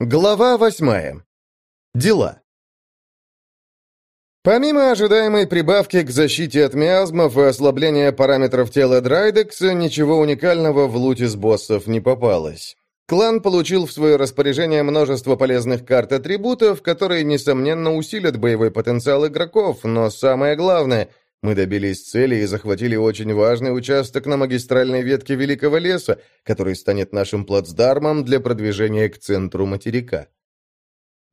Глава восьмая. Дела. Помимо ожидаемой прибавки к защите от миазмов и ослабления параметров тела Драйдекса, ничего уникального в луте с боссов не попалось. Клан получил в свое распоряжение множество полезных карт-атрибутов, которые, несомненно, усилят боевой потенциал игроков, но самое главное — мы добились цели и захватили очень важный участок на магистральной ветке Великого леса, который станет нашим плацдармом для продвижения к центру материка.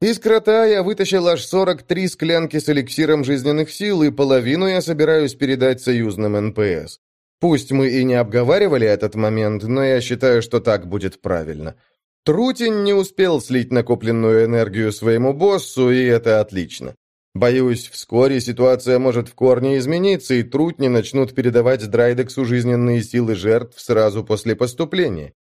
Из крота я вытащил аж 43 склянки с эликсиром жизненных сил, и половину я собираюсь передать союзным НПС. Пусть мы и не обговаривали этот момент, но я считаю, что так будет правильно. Трутень не успел слить накопленную энергию своему боссу, и это отлично. Боюсь, вскоре ситуация может в корне измениться, и трутни начнут передавать Драйдексу жизненные силы жертв сразу после поступления.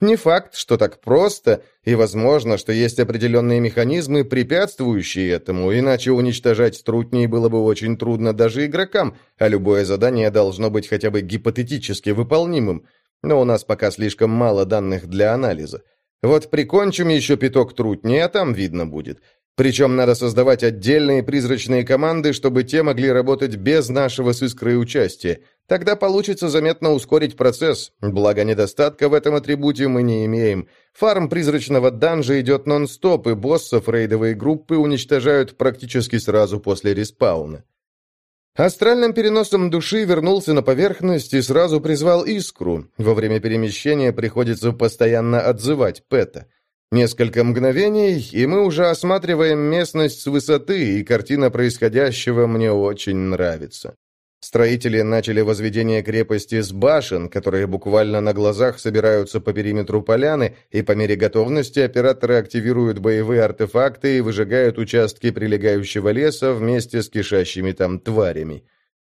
Не факт, что так просто, и возможно, что есть определенные механизмы, препятствующие этому, иначе уничтожать трутней было бы очень трудно даже игрокам, а любое задание должно быть хотя бы гипотетически выполнимым. Но у нас пока слишком мало данных для анализа. Вот прикончим еще пяток трутней, а там видно будет. Причем надо создавать отдельные призрачные команды, чтобы те могли работать без нашего с искрой участия. Тогда получится заметно ускорить процесс, благо недостатка в этом атрибуте мы не имеем. Фарм призрачного данжа идет нон-стоп, и боссов рейдовые группы уничтожают практически сразу после респауна. Астральным переносом души вернулся на поверхность и сразу призвал искру. Во время перемещения приходится постоянно отзывать Пэта. Несколько мгновений, и мы уже осматриваем местность с высоты, и картина происходящего мне очень нравится. Строители начали возведение крепости с башен, которые буквально на глазах собираются по периметру поляны, и по мере готовности операторы активируют боевые артефакты и выжигают участки прилегающего леса вместе с кишащими там тварями.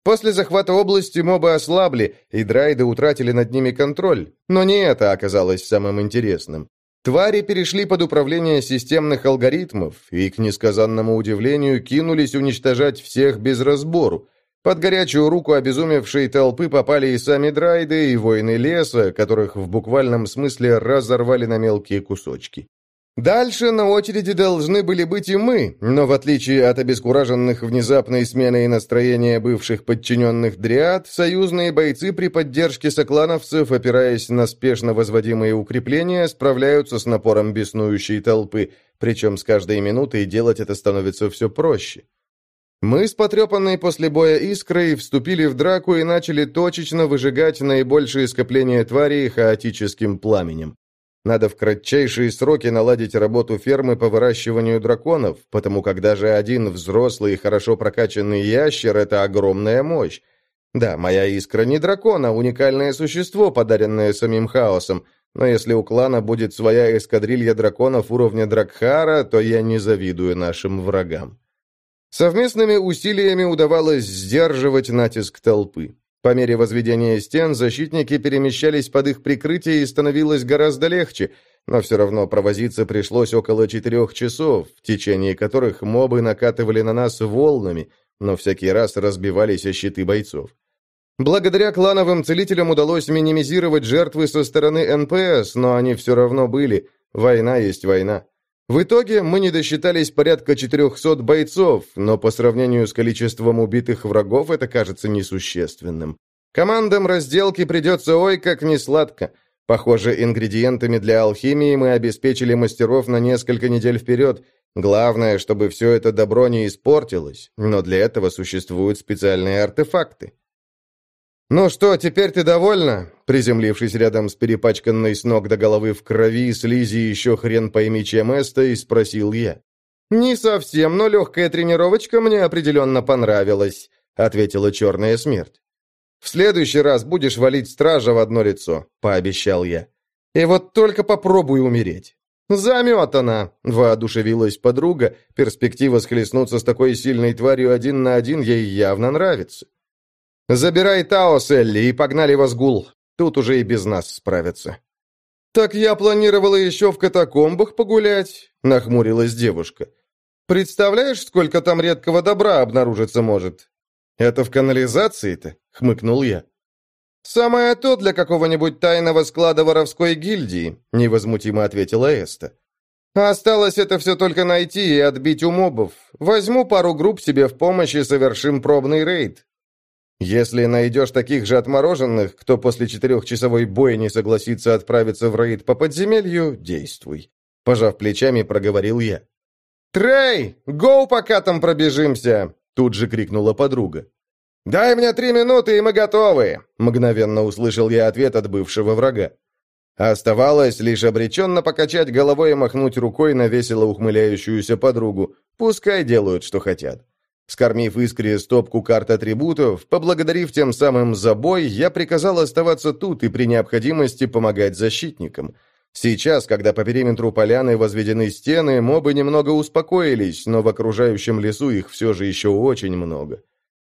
После захвата области мобы ослабли, и драйды утратили над ними контроль, но не это оказалось самым интересным. Твари перешли под управление системных алгоритмов и, к несказанному удивлению, кинулись уничтожать всех без разбору. Под горячую руку обезумевшей толпы попали и сами драйды, и воины леса, которых в буквальном смысле разорвали на мелкие кусочки. Дальше на очереди должны были быть и мы, но в отличие от обескураженных внезапной сменой настроения бывших подчиненных дриад, союзные бойцы при поддержке соклановцев, опираясь на спешно возводимые укрепления, справляются с напором беснующей толпы, причем с каждой минутой делать это становится все проще. Мы с потрепанной после боя искрой вступили в драку и начали точечно выжигать наибольшие скопления тварей хаотическим пламенем. Надо в кратчайшие сроки наладить работу фермы по выращиванию драконов, потому как даже один взрослый и хорошо прокачанный ящер – это огромная мощь. Да, моя искра не дракон, а уникальное существо, подаренное самим хаосом, но если у клана будет своя эскадрилья драконов уровня Дракхара, то я не завидую нашим врагам. Совместными усилиями удавалось сдерживать натиск толпы. По мере возведения стен защитники перемещались под их прикрытие и становилось гораздо легче, но все равно провозиться пришлось около четырех часов, в течение которых мобы накатывали на нас волнами, но всякий раз разбивались о щиты бойцов. Благодаря клановым целителям удалось минимизировать жертвы со стороны НПС, но они все равно были. Война есть война. В итоге мы не досчитались порядка 400 бойцов, но по сравнению с количеством убитых врагов это кажется несущественным. Командам разделки придется ой как несладко. Похоже, ингредиентами для алхимии мы обеспечили мастеров на несколько недель вперед. Главное, чтобы все это добро не испортилось, но для этого существуют специальные артефакты. «Ну что, теперь ты довольна?» Приземлившись рядом с перепачканной с ног до головы в крови, слизи еще хрен пойми чем Эстой, спросил я. «Не совсем, но легкая тренировочка мне определенно понравилась», ответила черная смерть. «В следующий раз будешь валить стража в одно лицо», — пообещал я. «И вот только попробуй умереть». «Заметана!» — воодушевилась подруга. Перспектива схлестнуться с такой сильной тварью один на один ей явно нравится. «Забирай Таос, Элли, и погнали в Азгул. Тут уже и без нас справятся». «Так я планировала еще в катакомбах погулять», — нахмурилась девушка. «Представляешь, сколько там редкого добра обнаружиться может?» «Это в канализации-то?» — хмыкнул я. «Самое то для какого-нибудь тайного склада воровской гильдии», — невозмутимо ответила Эста. Осталось это все только найти и отбить у мобов. Возьму пару групп себе в помощь и совершим пробный рейд. Если найдешь таких же отмороженных, кто после четырехчасовой боя не согласится отправиться в рейд по подземелью, действуй. Пожав плечами, проговорил я. «Трей, гоу, пока там пробежимся!» Тут же крикнула подруга. «Дай мне три минуты, и мы готовы!» Мгновенно услышал я ответ от бывшего врага. Оставалось лишь обреченно покачать головой и махнуть рукой на весело ухмыляющуюся подругу. Пускай делают, что хотят. Скормив искре стопку карт атрибутов, поблагодарив тем самым за бой, я приказал оставаться тут и при необходимости помогать защитникам. Сейчас, когда по периметру поляны возведены стены, мобы немного успокоились, но в окружающем лесу их все же еще очень много.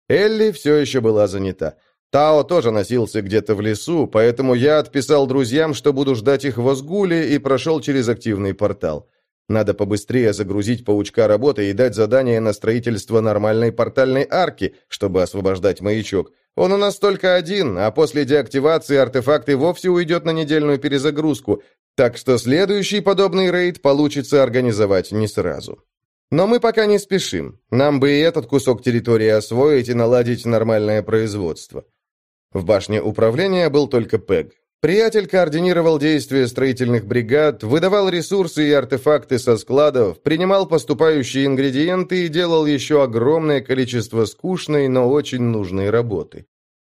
Элли все еще была занята. Тао тоже носился где-то в лесу, поэтому я отписал друзьям, что буду ждать их в Озгуле и прошел через активный портал. Надо побыстрее загрузить паучка работы и дать задание на строительство нормальной портальной арки, чтобы освобождать маячок. Он у нас только один, а после деактивации артефакт и вовсе уйдет на недельную перезагрузку, так что следующий подобный рейд получится организовать не сразу. Но мы пока не спешим. Нам бы и этот кусок территории освоить и наладить нормальное производство. В башне управления был только Пег. Приятель координировал действия строительных бригад, выдавал ресурсы и артефакты со складов, принимал поступающие ингредиенты и делал еще огромное количество скучной, но очень нужной работы.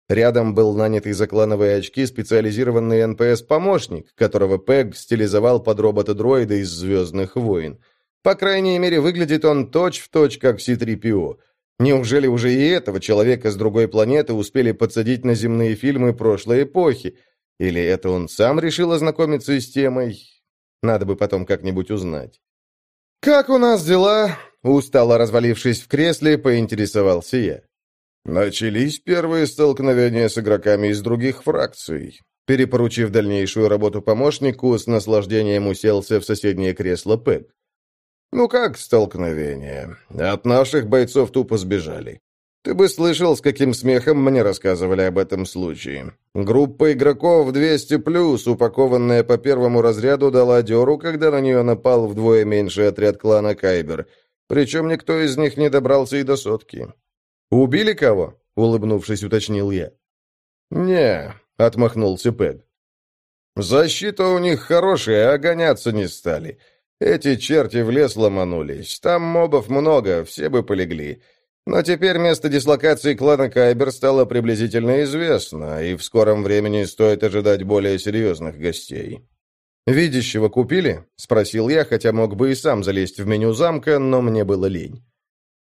Рядом был нанятый за клановые очки специализированный НПС-помощник, которого Пег стилизовал под робота-дроида из «Звездных войн». По крайней мере, выглядит он точь-в-точь, точь, как C-3PO. Неужели уже и этого человека с другой планеты успели подсадить на земные фильмы прошлой эпохи? Или это он сам решил ознакомиться с темой? Надо бы потом как-нибудь узнать. «Как у нас дела?» Устало развалившись в кресле, поинтересовался я. Начались первые столкновения с игроками из других фракций. Перепоручив дальнейшую работу помощнику, с наслаждением уселся в соседнее кресло Пэк. «Ну как столкновение? От наших бойцов тупо сбежали. Ты бы слышал, с каким смехом мне рассказывали об этом случае. Группа игроков 200+, упакованная по первому разряду, дала дёру, когда на нее напал вдвое меньший отряд клана Кайбер. Причем никто из них не добрался и до сотки. «Убили кого?» — улыбнувшись, уточнил я. «Не», — отмахнулся Пэк. «Защита у них хорошая, а гоняться не стали». Эти черти в лес ломанулись. Там мобов много, все бы полегли. Но теперь место дислокации клана Кайбер стало приблизительно известно, и в скором времени стоит ожидать более серьезных гостей. «Видящего купили?» — спросил я, хотя мог бы и сам залезть в меню замка, но мне было лень.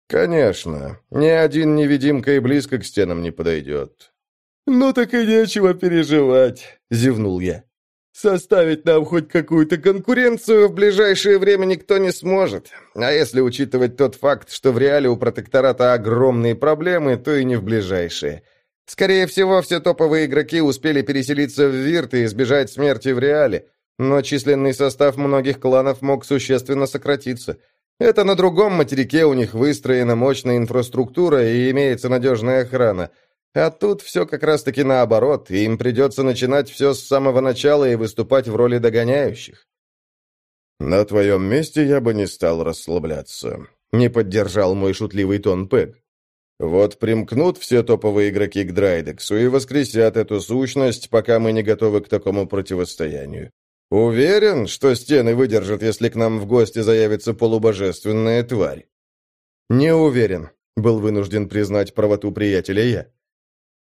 «Конечно. Ни один невидимка и близко к стенам не подойдет». «Ну так и нечего переживать», — зевнул я. Составить нам хоть какую-то конкуренцию в ближайшее время никто не сможет. А если учитывать тот факт, что в реале у протектората огромные проблемы, то и не в ближайшее. Скорее всего, все топовые игроки успели переселиться в Вирт и избежать смерти в реале, но численный состав многих кланов мог существенно сократиться. Это на другом материке у них выстроена мощная инфраструктура и имеется надежная охрана – а тут все как раз-таки наоборот, и им придется начинать все с самого начала и выступать в роли догоняющих. «На твоем месте я бы не стал расслабляться», — не поддержал мой шутливый тон Пэг. «Вот примкнут все топовые игроки к Драйдексу и воскресят эту сущность, пока мы не готовы к такому противостоянию. Уверен, что стены выдержат, если к нам в гости заявится полубожественная тварь?» «Не уверен», — был вынужден признать правоту приятеля я.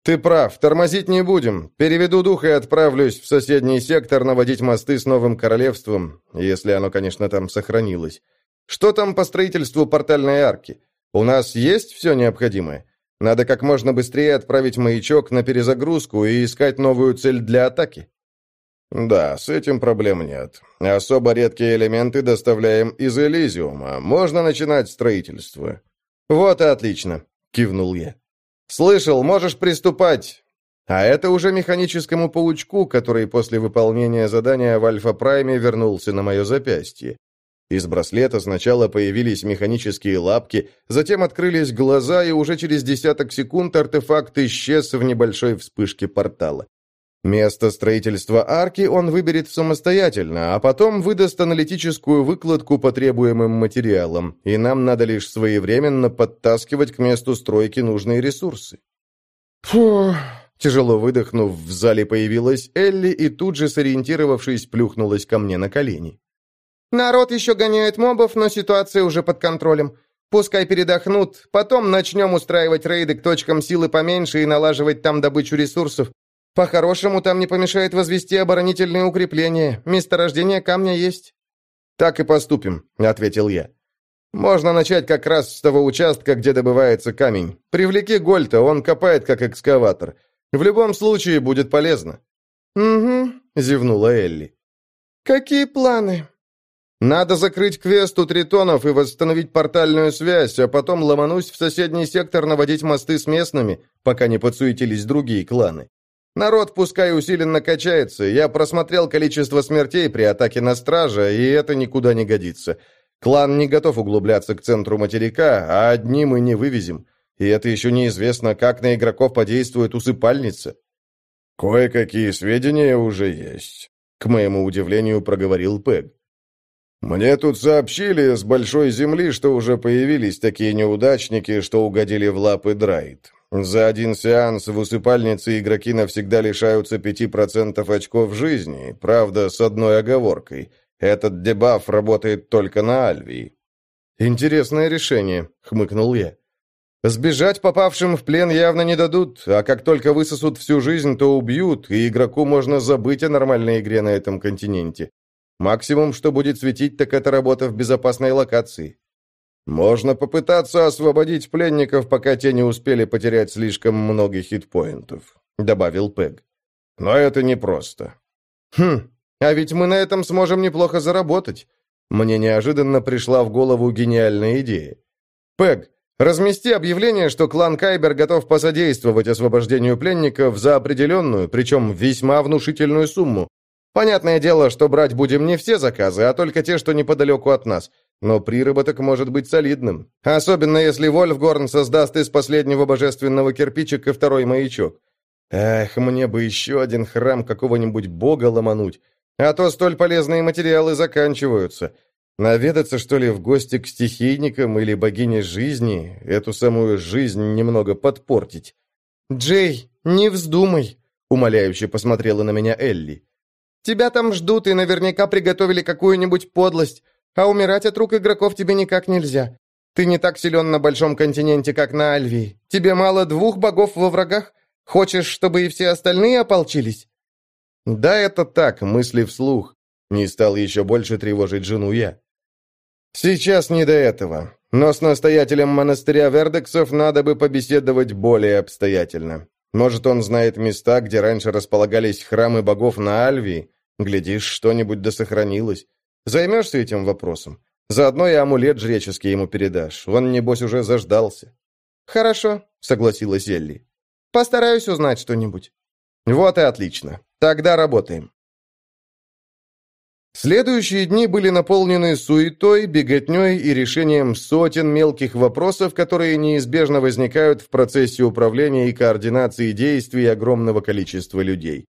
«Ты прав, тормозить не будем. Переведу дух и отправлюсь в соседний сектор наводить мосты с новым королевством, если оно, конечно, там сохранилось. Что там по строительству портальной арки? У нас есть все необходимое? Надо как можно быстрее отправить маячок на перезагрузку и искать новую цель для атаки». «Да, с этим проблем нет. Особо редкие элементы доставляем из Элизиума. Можно начинать строительство». «Вот и отлично», — кивнул я. «Слышал, можешь приступать!» А это уже механическому паучку, который после выполнения задания в Альфа-Прайме вернулся на мое запястье. Из браслета сначала появились механические лапки, затем открылись глаза, и уже через десяток секунд артефакт исчез в небольшой вспышке портала. Место строительства арки он выберет самостоятельно, а потом выдаст аналитическую выкладку по требуемым материалам, и нам надо лишь своевременно подтаскивать к месту стройки нужные ресурсы. Фу, тяжело выдохнув, в зале появилась Элли и тут же, сориентировавшись, плюхнулась ко мне на колени. «Народ еще гоняет мобов, но ситуация уже под контролем. Пускай передохнут, потом начнем устраивать рейды к точкам силы поменьше и налаживать там добычу ресурсов. По-хорошему, там не помешает возвести оборонительные укрепления. Месторождение камня есть». «Так и поступим», — ответил я. «Можно начать как раз с того участка, где добывается камень. Привлеки Гольта, он копает как экскаватор. В любом случае будет полезно». «Угу», — зевнула Элли. «Какие планы?» «Надо закрыть квест у тритонов и восстановить портальную связь, а потом ломанусь в соседний сектор наводить мосты с местными, пока не подсуетились другие кланы. Народ пускай усиленно качается. Я просмотрел количество смертей при атаке на стража, и это никуда не годится. Клан не готов углубляться к центру материка, а одни мы не вывезем. И это еще неизвестно, как на игроков подействует усыпальница. Кое-какие сведения уже есть, к моему удивлению проговорил Пэг. Мне тут сообщили с большой земли, что уже появились такие неудачники, что угодили в лапы Драйд. За один сеанс в усыпальнице игроки навсегда лишаются 5% очков жизни, правда, с одной оговоркой. Этот дебаф работает только на Альвии. «Интересное решение», — хмыкнул я. «Сбежать попавшим в плен явно не дадут, а как только высосут всю жизнь, то убьют, и игроку можно забыть о нормальной игре на этом континенте. Максимум, что будет светить, так это работа в безопасной локации. Можно попытаться освободить пленников, пока те не успели потерять слишком много хитпоинтов», — добавил Пэг. «Но это непросто». «Хм, а ведь мы на этом сможем неплохо заработать». Мне неожиданно пришла в голову гениальная идея. «Пэг, размести объявление, что клан Кайбер готов посодействовать освобождению пленников за определенную, причем весьма внушительную сумму. Понятное дело, что брать будем не все заказы, а только те, что неподалеку от нас. Но приработок может быть солидным. Особенно если Вольфгорн создаст из последнего божественного кирпичика второй маячок. Эх, мне бы еще один храм какого-нибудь бога ломануть. А то столь полезные материалы заканчиваются. Наведаться, что ли, в гости к стихийникам или богине жизни, эту самую жизнь немного подпортить. «Джей, не вздумай!» — умоляюще посмотрела на меня Элли. «Тебя там ждут и наверняка приготовили какую-нибудь подлость. А умирать от рук игроков тебе никак нельзя. Ты не так силен на большом континенте, как на Альвии. Тебе мало двух богов во врагах? Хочешь, чтобы и все остальные ополчились?» «Да, это так, мысли вслух». Не стал еще больше тревожить жену я. «Сейчас не до этого. Но с настоятелем монастыря Вердексов надо бы побеседовать более обстоятельно. Может, он знает места, где раньше располагались храмы богов на Альвии? Глядишь, что-нибудь досохранилось. Займешься этим вопросом? Заодно и амулет жреческий ему передашь. Он, небось, уже заждался». «Хорошо», — согласилась Элли. «Постараюсь узнать что-нибудь». «Вот и отлично. Тогда работаем». Следующие дни были наполнены суетой, беготней и решением сотен мелких вопросов, которые неизбежно возникают в процессе управления и координации действий огромного количества людей.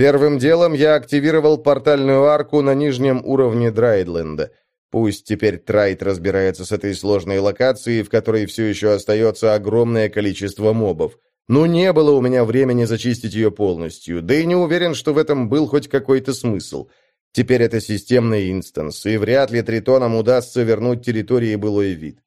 Первым делом я активировал портальную арку на нижнем уровне Драйдленда. Пусть теперь Трайт разбирается с этой сложной локацией, в которой все еще остается огромное количество мобов. Но не было у меня времени зачистить ее полностью, да и не уверен, что в этом был хоть какой-то смысл. Теперь это системный инстанс, и вряд ли Тритонам удастся вернуть территории былой вид.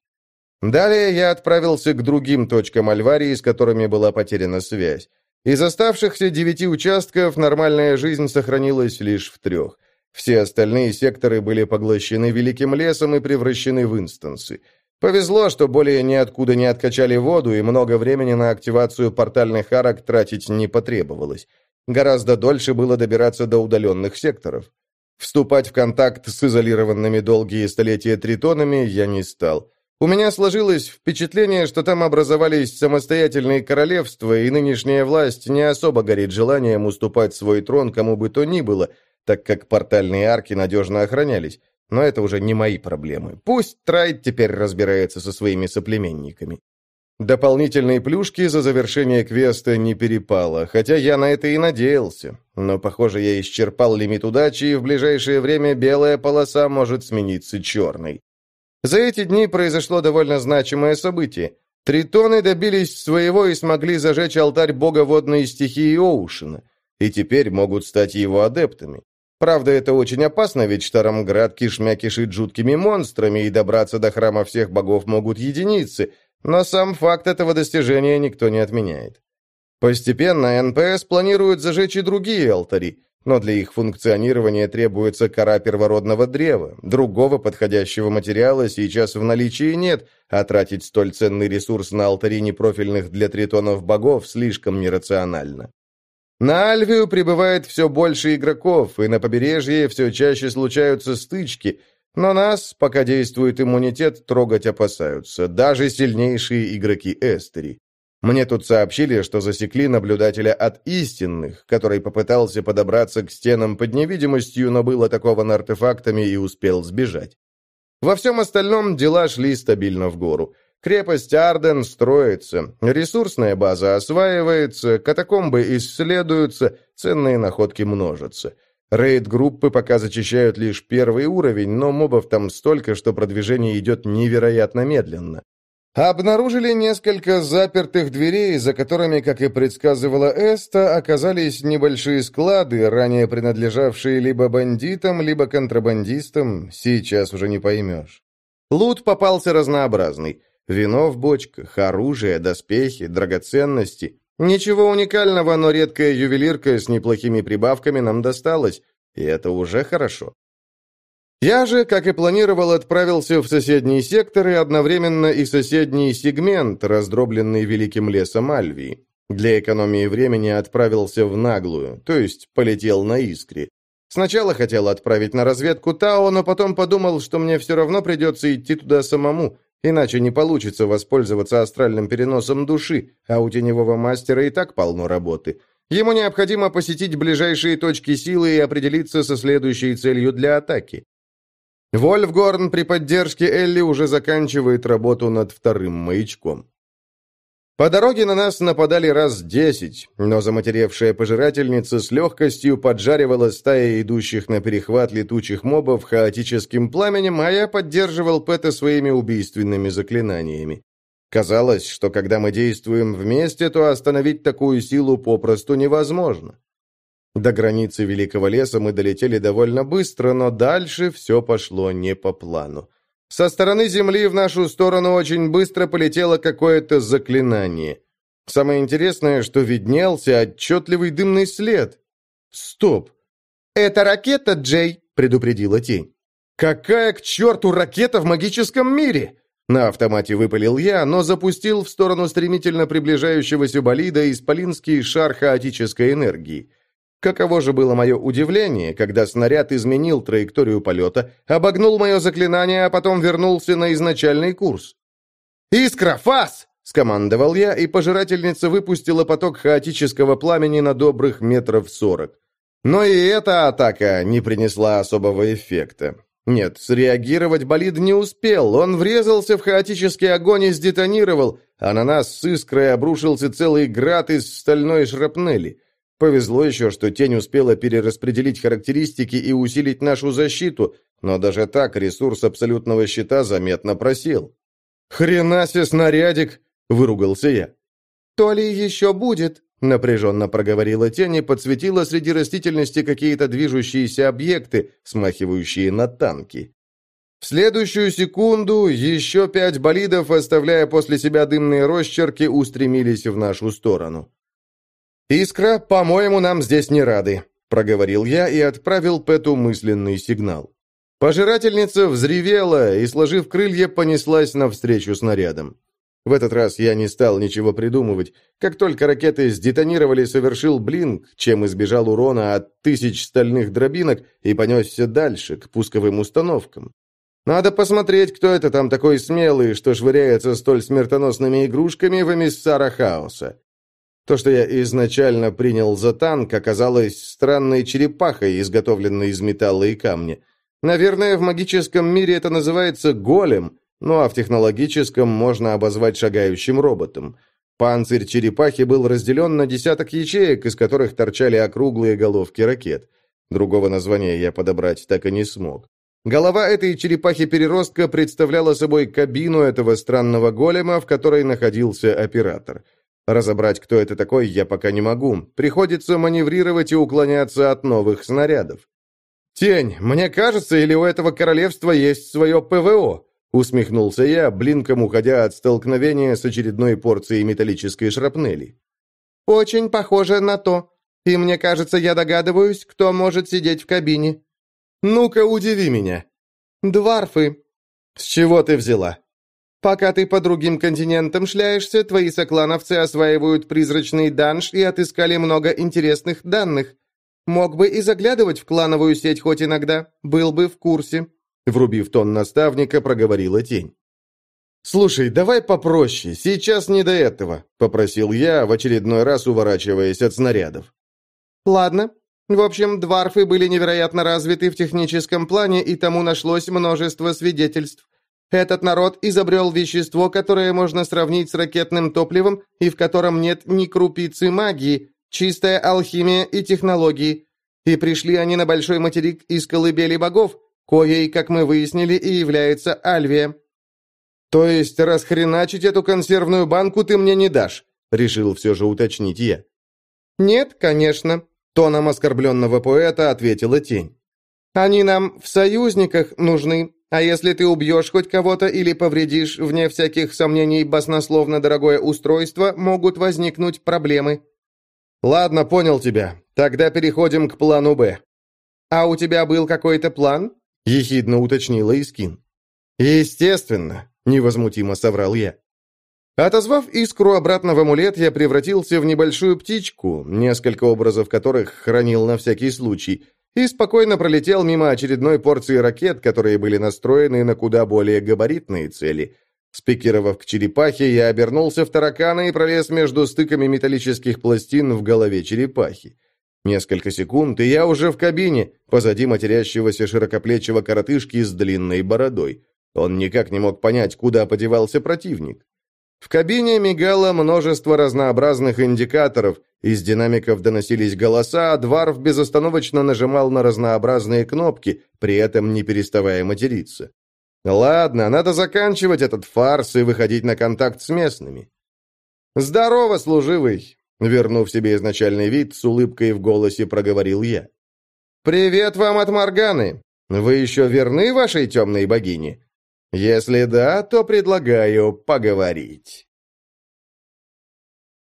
Далее я отправился к другим точкам Альварии, с которыми была потеряна связь. Из оставшихся девяти участков нормальная жизнь сохранилась лишь в трех. Все остальные секторы были поглощены великим лесом и превращены в инстансы. Повезло, что более ниоткуда не откачали воду, и много времени на активацию портальных арок тратить не потребовалось. Гораздо дольше было добираться до удаленных секторов. Вступать в контакт с изолированными долгие столетия тритонами я не стал. У меня сложилось впечатление, что там образовались самостоятельные королевства, и нынешняя власть не особо горит желанием уступать свой трон кому бы то ни было, так как портальные арки надежно охранялись. Но это уже не мои проблемы. Пусть Трайд теперь разбирается со своими соплеменниками. Дополнительные плюшки за завершение квеста не перепало, хотя я на это и надеялся. Но, похоже, я исчерпал лимит удачи, и в ближайшее время белая полоса может смениться черной. За эти дни произошло довольно значимое событие. Тритоны добились своего и смогли зажечь алтарь бога водной стихии Оушена, и теперь могут стать его адептами. Правда, это очень опасно, ведь Штарамград кишмя кишит жуткими монстрами, и добраться до храма всех богов могут единицы, но сам факт этого достижения никто не отменяет. Постепенно НПС планируют зажечь и другие алтари, но для их функционирования требуется кора первородного древа. Другого подходящего материала сейчас в наличии нет, а тратить столь ценный ресурс на алтари непрофильных для тритонов богов слишком нерационально. На Альвию прибывает все больше игроков, и на побережье все чаще случаются стычки, но нас, пока действует иммунитет, трогать опасаются, даже сильнейшие игроки Эстери. Мне тут сообщили, что засекли наблюдателя от истинных, который попытался подобраться к стенам под невидимостью, но был атакован артефактами и успел сбежать. Во всем остальном дела шли стабильно в гору. Крепость Арден строится, ресурсная база осваивается, катакомбы исследуются, ценные находки множатся. Рейд-группы пока зачищают лишь первый уровень, но мобов там столько, что продвижение идет невероятно медленно. Обнаружили несколько запертых дверей, за которыми, как и предсказывала Эста, оказались небольшие склады, ранее принадлежавшие либо бандитам, либо контрабандистам, сейчас уже не поймешь. Лут попался разнообразный. Вино в бочках, оружие, доспехи, драгоценности. Ничего уникального, но редкая ювелирка с неплохими прибавками нам досталась, и это уже хорошо. Я же, как и планировал, отправился в соседний сектор и одновременно и соседний сегмент, раздробленный великим лесом Альвии. Для экономии времени отправился в наглую, то есть полетел на искре. Сначала хотел отправить на разведку Тао, но потом подумал, что мне все равно придется идти туда самому, иначе не получится воспользоваться астральным переносом души, а у теневого мастера и так полно работы. Ему необходимо посетить ближайшие точки силы и определиться со следующей целью для атаки. Вольфгорн при поддержке Элли уже заканчивает работу над вторым маячком. По дороге на нас нападали раз десять, но заматеревшая пожирательница с легкостью поджаривала стаи идущих на перехват летучих мобов хаотическим пламенем, а я поддерживал Пэта своими убийственными заклинаниями. Казалось, что когда мы действуем вместе, то остановить такую силу попросту невозможно. До границы Великого леса мы долетели довольно быстро, но дальше все пошло не по плану. Со стороны земли в нашу сторону очень быстро полетело какое-то заклинание. Самое интересное, что виднелся отчетливый дымный след. Стоп! «Это ракета, Джей!» — предупредила тень. «Какая к черту ракета в магическом мире?» На автомате выпалил я, но запустил в сторону стремительно приближающегося болида исполинский шар хаотической энергии. Каково же было мое удивление, когда снаряд изменил траекторию полета, обогнул мое заклинание, а потом вернулся на изначальный курс. «Искра, фас!» — скомандовал я, и пожирательница выпустила поток хаотического пламени на добрых метров сорок. Но и эта атака не принесла особого эффекта. Нет, среагировать болид не успел, он врезался в хаотический огонь и сдетонировал, а на нас с искрой обрушился целый град из стальной шрапнели. Повезло еще, что тень успела перераспределить характеристики и усилить нашу защиту, но даже так ресурс абсолютного щита заметно просел. «Хрена себе снарядик!» — выругался я. «То ли еще будет!» — напряженно проговорила тень и подсветила среди растительности какие-то движущиеся объекты, смахивающие на танки. В следующую секунду еще пять болидов, оставляя после себя дымные росчерки, устремились в нашу сторону. «Искра, по-моему, нам здесь не рады», — проговорил я и отправил Пэту мысленный сигнал. Пожирательница взревела и, сложив крылья, понеслась навстречу снарядам. В этот раз я не стал ничего придумывать. Как только ракеты сдетонировали, совершил блинк, чем избежал урона от тысяч стальных дробинок и понесся дальше, к пусковым установкам. Надо посмотреть, кто это там такой смелый, что швыряется столь смертоносными игрушками в эмиссара хаоса. То, что я изначально принял за танк, оказалось странной черепахой, изготовленной из металла и камня. Наверное, в магическом мире это называется голем, ну а в технологическом можно обозвать шагающим роботом. Панцирь черепахи был разделен на десяток ячеек, из которых торчали округлые головки ракет. Другого названия я подобрать так и не смог. Голова этой черепахи-переростка представляла собой кабину этого странного голема, в которой находился оператор. Разобрать, кто это такой, я пока не могу. Приходится маневрировать и уклоняться от новых снарядов. «Тень, мне кажется, или у этого королевства есть свое ПВО?» Усмехнулся я, блинком уходя от столкновения с очередной порцией металлической шрапнели. «Очень похоже на то. И мне кажется, я догадываюсь, кто может сидеть в кабине». «Ну-ка, удиви меня». «Дварфы». «С чего ты взяла?» «Пока ты по другим континентам шляешься, твои соклановцы осваивают призрачный данж и отыскали много интересных данных. Мог бы и заглядывать в клановую сеть хоть иногда, был бы в курсе». Врубив тон наставника, проговорила тень. «Слушай, давай попроще, сейчас не до этого», — попросил я, в очередной раз уворачиваясь от снарядов. «Ладно. В общем, дварфы были невероятно развиты в техническом плане, и тому нашлось множество свидетельств. Этот народ изобрел вещество, которое можно сравнить с ракетным топливом и в котором нет ни крупицы магии, чистая алхимия и технологии. И пришли они на большой материк из колыбели богов, коей, как мы выяснили, и является Альвия. «То есть расхреначить эту консервную банку ты мне не дашь?» — решил все же уточнить я. «Нет, конечно», — тоном оскорбленного поэта ответила тень. «Они нам в союзниках нужны, а если ты убьешь хоть кого-то или повредишь, вне всяких сомнений, баснословно дорогое устройство, могут возникнуть проблемы». «Ладно, понял тебя. Тогда переходим к плану «Б». «А у тебя был какой-то план?» — ехидно уточнила Искин. «Естественно», — невозмутимо соврал я. Отозвав искру обратно в амулет, я превратился в небольшую птичку, несколько образов которых хранил на всякий случай, и спокойно пролетел мимо очередной порции ракет, которые были настроены на куда более габаритные цели. Спикировав к черепахе, я обернулся в таракана и пролез между стыками металлических пластин в голове черепахи. Несколько секунд, и я уже в кабине, позади матерящегося широкоплечего коротышки с длинной бородой. Он никак не мог понять, куда подевался противник. В кабине мигало множество разнообразных индикаторов, из динамиков доносились голоса, а Дварф безостановочно нажимал на разнообразные кнопки, при этом не переставая материться. Ладно, надо заканчивать этот фарс и выходить на контакт с местными. «Здорово, служивый!» Вернув себе изначальный вид, с улыбкой в голосе проговорил я. «Привет вам от Морганы! Вы еще верны вашей темной богине? Если да, то предлагаю поговорить».